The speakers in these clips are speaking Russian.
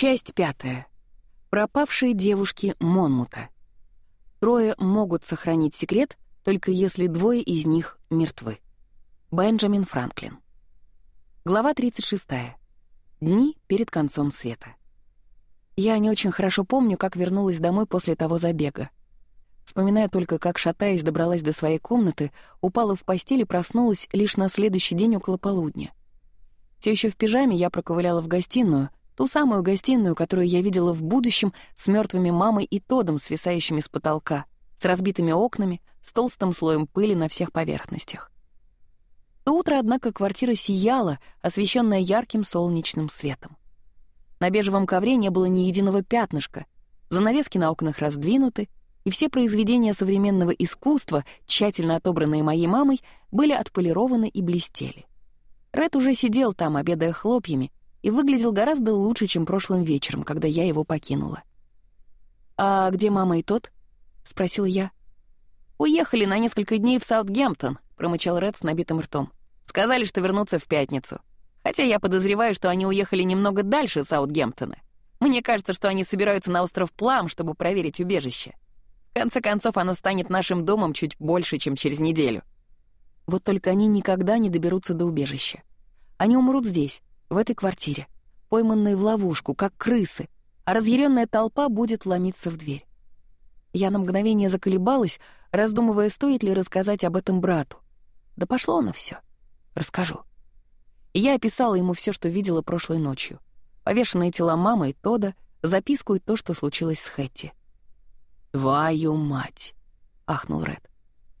Часть пятая. Пропавшие девушки Монмута. Трое могут сохранить секрет, только если двое из них мертвы. Бенджамин Франклин. Глава 36. Дни перед концом света. Я не очень хорошо помню, как вернулась домой после того забега. Вспоминая только, как, шатаясь, добралась до своей комнаты, упала в постель и проснулась лишь на следующий день около полудня. Все еще в пижаме я проковыляла в гостиную — ту самую гостиную, которую я видела в будущем с мертвыми мамой и Тодом, свисающими с потолка, с разбитыми окнами, с толстым слоем пыли на всех поверхностях. То утро, однако, квартира сияла, освещенная ярким солнечным светом. На бежевом ковре не было ни единого пятнышка, занавески на окнах раздвинуты, и все произведения современного искусства, тщательно отобранные моей мамой, были отполированы и блестели. Ред уже сидел там, обедая хлопьями, и выглядел гораздо лучше, чем прошлым вечером, когда я его покинула. «А где мама и тот?» — спросил я. «Уехали на несколько дней в Саутгемптон», — промычал Ред с набитым ртом. «Сказали, что вернутся в пятницу. Хотя я подозреваю, что они уехали немного дальше Саутгемптона. Мне кажется, что они собираются на остров Плам, чтобы проверить убежище. В конце концов, оно станет нашим домом чуть больше, чем через неделю». Вот только они никогда не доберутся до убежища. Они умрут здесь, в этой квартире, пойманные в ловушку, как крысы, а разъяренная толпа будет ломиться в дверь. Я на мгновение заколебалась, раздумывая, стоит ли рассказать об этом брату. Да пошло оно все. Расскажу. Я описала ему все, что видела прошлой ночью. Повешенные тела мамы и Тода, записку и то, что случилось с Хэтти. «Твою мать!» — ахнул Ред.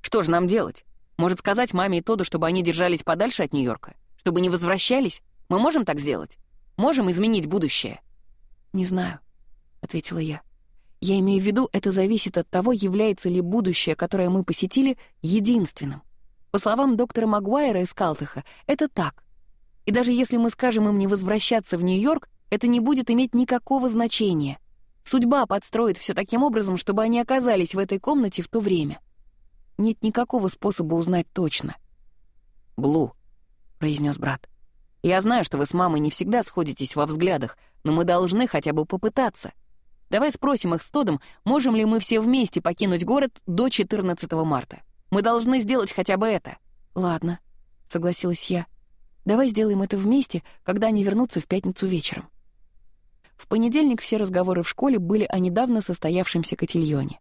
«Что же нам делать? Может, сказать маме и Тоду, чтобы они держались подальше от Нью-Йорка? Чтобы не возвращались? Мы можем так сделать? Можем изменить будущее?» «Не знаю», — ответила я. «Я имею в виду, это зависит от того, является ли будущее, которое мы посетили, единственным. По словам доктора Магуайра из Калтыха, это так. И даже если мы скажем им не возвращаться в Нью-Йорк, это не будет иметь никакого значения. Судьба подстроит все таким образом, чтобы они оказались в этой комнате в то время. Нет никакого способа узнать точно. «Блу», — произнес брат, я знаю, что вы с мамой не всегда сходитесь во взглядах, но мы должны хотя бы попытаться. Давай спросим их с Тодом, можем ли мы все вместе покинуть город до 14 марта. Мы должны сделать хотя бы это». «Ладно», — согласилась я. «Давай сделаем это вместе, когда они вернутся в пятницу вечером». В понедельник все разговоры в школе были о недавно состоявшемся котельоне.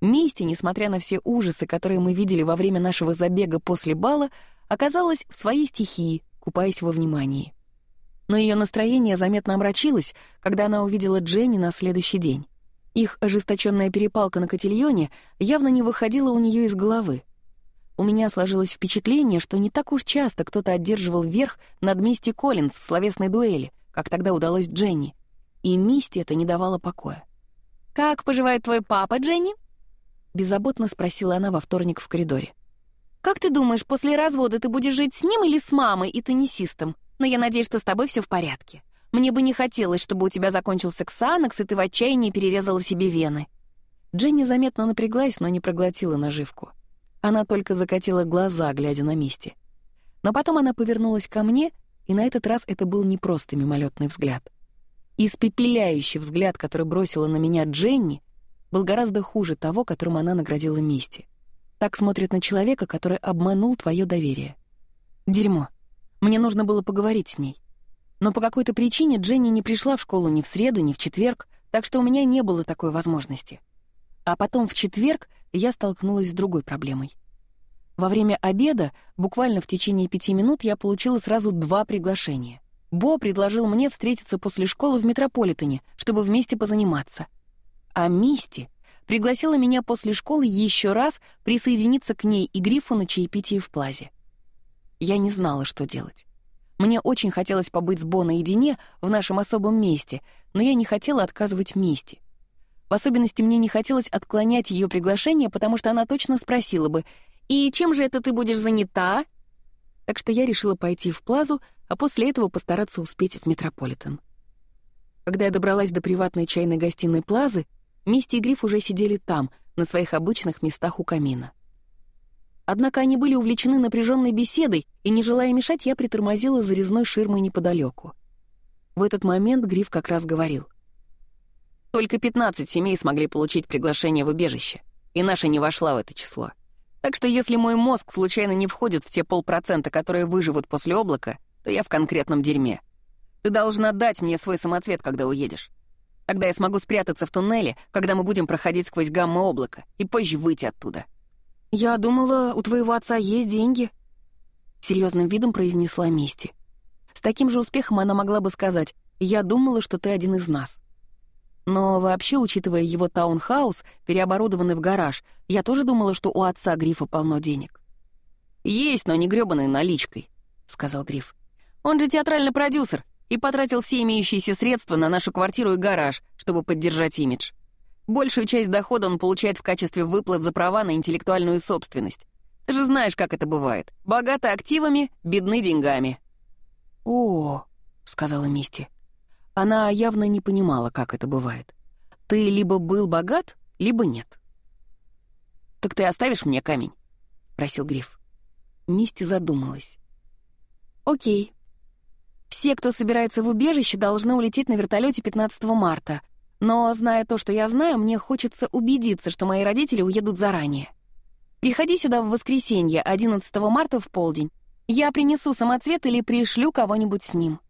Мисти, несмотря на все ужасы, которые мы видели во время нашего забега после бала, оказалась в своей стихии — купаясь во внимании. Но ее настроение заметно омрачилось, когда она увидела Дженни на следующий день. Их ожесточенная перепалка на котельоне явно не выходила у нее из головы. У меня сложилось впечатление, что не так уж часто кто-то одерживал верх над Мисти Коллинз в словесной дуэли, как тогда удалось Дженни. И Мисти это не давало покоя. «Как поживает твой папа, Дженни?» Беззаботно спросила она во вторник в коридоре. «Как ты думаешь, после развода ты будешь жить с ним или с мамой и теннисистом? Но я надеюсь, что с тобой все в порядке. Мне бы не хотелось, чтобы у тебя закончился ксанокс, и ты в отчаянии перерезала себе вены». Дженни заметно напряглась, но не проглотила наживку. Она только закатила глаза, глядя на Мисти. Но потом она повернулась ко мне, и на этот раз это был не просто мимолетный взгляд. Испепеляющий взгляд, который бросила на меня Дженни, был гораздо хуже того, которым она наградила Мисти — так смотрят на человека, который обманул твое доверие. Дерьмо. Мне нужно было поговорить с ней. Но по какой-то причине Дженни не пришла в школу ни в среду, ни в четверг, так что у меня не было такой возможности. А потом в четверг я столкнулась с другой проблемой. Во время обеда, буквально в течение пяти минут, я получила сразу два приглашения. Бо предложил мне встретиться после школы в Метрополитене, чтобы вместе позаниматься. А Мисти пригласила меня после школы еще раз присоединиться к ней и Грифу на чаепитии в Плазе. Я не знала, что делать. Мне очень хотелось побыть с Бо наедине в нашем особом месте, но я не хотела отказывать Мисти. В особенности мне не хотелось отклонять ее приглашение, потому что она точно спросила бы «И чем же это ты будешь занята?» Так что я решила пойти в Плазу, а после этого постараться успеть в Метрополитен. Когда я добралась до приватной чайной гостиной Плазы, Мисти и Гриф уже сидели там, на своих обычных местах у камина. Однако они были увлечены напряженной беседой, и, не желая мешать, я притормозила за резной ширмой неподалеку. В этот момент Гриф как раз говорил. «Только 15 семей смогли получить приглашение в убежище, и наша не вошла в это число. Так что если мой мозг случайно не входит в те полпроцента, которые выживут после облака, то я в конкретном дерьме. Ты должна дать мне свой самоцвет, когда уедешь. Тогда я смогу спрятаться в туннеле, когда мы будем проходить сквозь гамма-облако, и позже выйти оттуда». «Я думала, у твоего отца есть деньги», — серьезным видом произнесла Мисти. С таким же успехом она могла бы сказать «Я думала, что ты один из нас». Но вообще, учитывая его таунхаус, переоборудованный в гараж, я тоже думала, что у отца Грифа полно денег. «Есть, но не грёбаной наличкой», — сказал Гриф. «Он же театральный продюсер, и потратил все имеющиеся средства на нашу квартиру и гараж, чтобы поддержать имидж. Большую часть дохода он получает в качестве выплат за права на интеллектуальную собственность. Ты же знаешь, как это бывает. Богаты активами, бедны деньгами. «О», — сказала Мисти. Она явно не понимала, как это бывает. «Ты либо был богат, либо нет». «Так ты оставишь мне камень?» — просил Гриф. Мисти задумалась. «Окей», все, кто собирается в убежище, должны улететь на вертолете 15 марта. Но, зная то, что я знаю, мне хочется убедиться, что мои родители уедут заранее. Приходи сюда в воскресенье, 11 марта в полдень. Я принесу самоцвет или пришлю кого-нибудь с ним».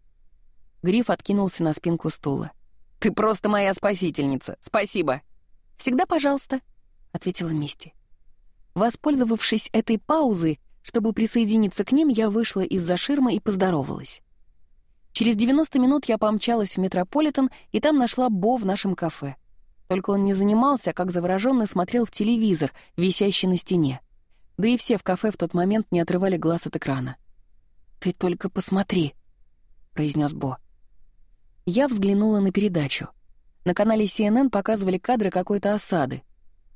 Гриф откинулся на спинку стула. «Ты просто моя спасительница. Спасибо». «Всегда пожалуйста», — ответила Мисти. Воспользовавшись этой паузой, чтобы присоединиться к ним, я вышла из-за ширмы и поздоровалась. Через 90 минут я помчалась в Метрополитен, и там нашла Бо в нашем кафе. Только он не занимался, а как заворожённый смотрел в телевизор, висящий на стене. Да и все в кафе в тот момент не отрывали глаз от экрана. «Ты только посмотри», — произнёс Бо. Я взглянула на передачу. На канале CNN показывали кадры какой-то осады.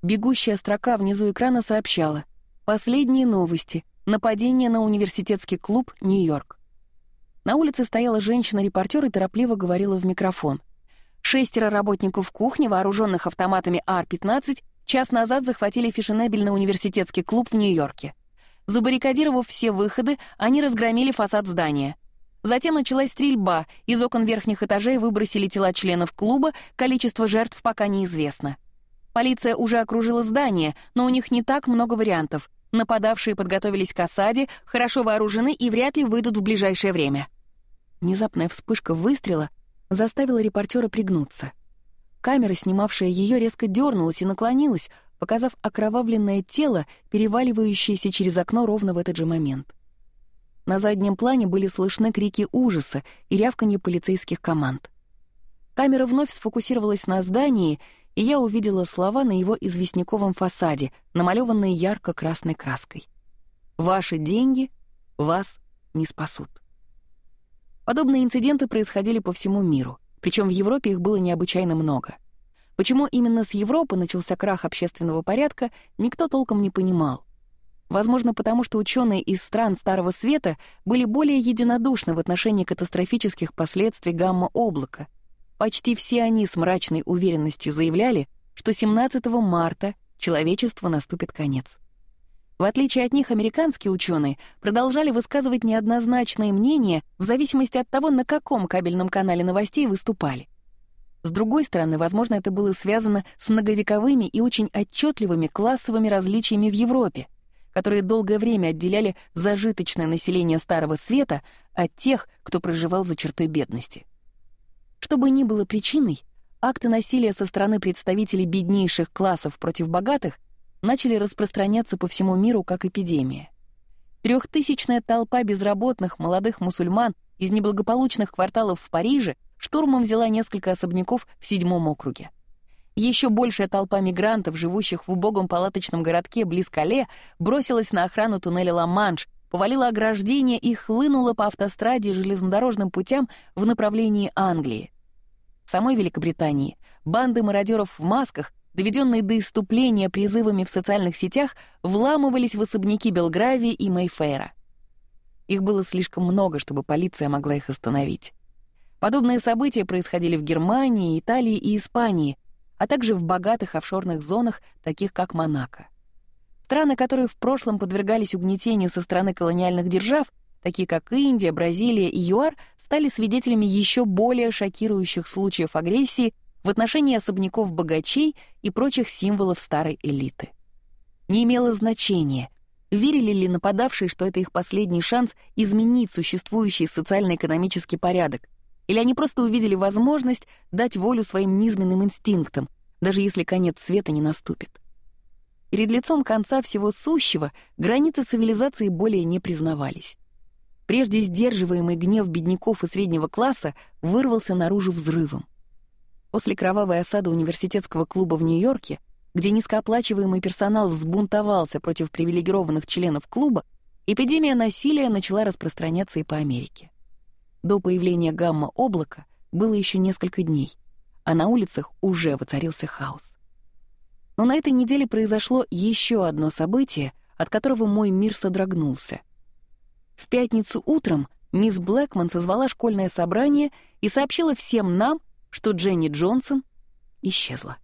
Бегущая строка внизу экрана сообщала «Последние новости. Нападение на университетский клуб Нью-Йорк». На улице стояла женщина-репортер и торопливо говорила в микрофон. Шестеро работников кухни, вооруженных автоматами АР-15, час назад захватили фешенебельный университетский клуб в Нью-Йорке. Забаррикадировав все выходы, они разгромили фасад здания. Затем началась стрельба, из окон верхних этажей выбросили тела членов клуба, количество жертв пока неизвестно. Полиция уже окружила здание, но у них не так много вариантов. Нападавшие подготовились к осаде, хорошо вооружены и вряд ли выйдут в ближайшее время. Внезапная вспышка выстрела заставила репортера пригнуться. Камера, снимавшая ее, резко дернулась и наклонилась, показав окровавленное тело, переваливающееся через окно ровно в этот же момент. На заднем плане были слышны крики ужаса и рявканье полицейских команд. Камера вновь сфокусировалась на здании, и я увидела слова на его известняковом фасаде, намалеванные ярко-красной краской. «Ваши деньги вас не спасут». Подобные инциденты происходили по всему миру, причем в Европе их было необычайно много. Почему именно с Европы начался крах общественного порядка, никто толком не понимал. Возможно, потому что ученые из стран Старого Света были более единодушны в отношении катастрофических последствий гамма-облака. Почти все они с мрачной уверенностью заявляли, что 17 марта человечеству наступит конец. В отличие от них, американские ученые продолжали высказывать неоднозначные мнения в зависимости от того, на каком кабельном канале новостей выступали. С другой стороны, возможно, это было связано с многовековыми и очень отчетливыми классовыми различиями в Европе, которые долгое время отделяли зажиточное население Старого Света от тех, кто проживал за чертой бедности. Что бы ни было причиной, акты насилия со стороны представителей беднейших классов против богатых начали распространяться по всему миру как эпидемия. Трехтысячная толпа безработных молодых мусульман из неблагополучных кварталов в Париже штурмом взяла несколько особняков в седьмом округе. Еще большая толпа мигрантов, живущих в убогом палаточном городке близ Кале, бросилась на охрану туннеля Ла-Манш, повалила ограждение и хлынула по автостраде и железнодорожным путям в направлении Англии. В самой Великобритании банды мародеров в масках доведенные до иступления призывами в социальных сетях, вламывались в особняки Белгравии и Мэйфейра. Их было слишком много, чтобы полиция могла их остановить. Подобные события происходили в Германии, Италии и Испании, а также в богатых офшорных зонах, таких как Монако. Страны, которые в прошлом подвергались угнетению со стороны колониальных держав, такие как Индия, Бразилия и ЮАР, стали свидетелями еще более шокирующих случаев агрессии в отношении особняков богачей и прочих символов старой элиты. Не имело значения, верили ли нападавшие, что это их последний шанс изменить существующий социально-экономический порядок, или они просто увидели возможность дать волю своим низменным инстинктам, даже если конец света не наступит. Перед лицом конца всего сущего границы цивилизации более не признавались. Прежде сдерживаемый гнев бедняков и среднего класса вырвался наружу взрывом. После кровавой осады университетского клуба в Нью-Йорке, где низкооплачиваемый персонал взбунтовался против привилегированных членов клуба, эпидемия насилия начала распространяться и по Америке. До появления гамма-облака было еще несколько дней, а на улицах уже воцарился хаос. Но на этой неделе произошло еще одно событие, от которого мой мир содрогнулся. В пятницу утром мисс Блэкман созвала школьное собрание и сообщила всем нам, что Дженни Джонсон исчезла.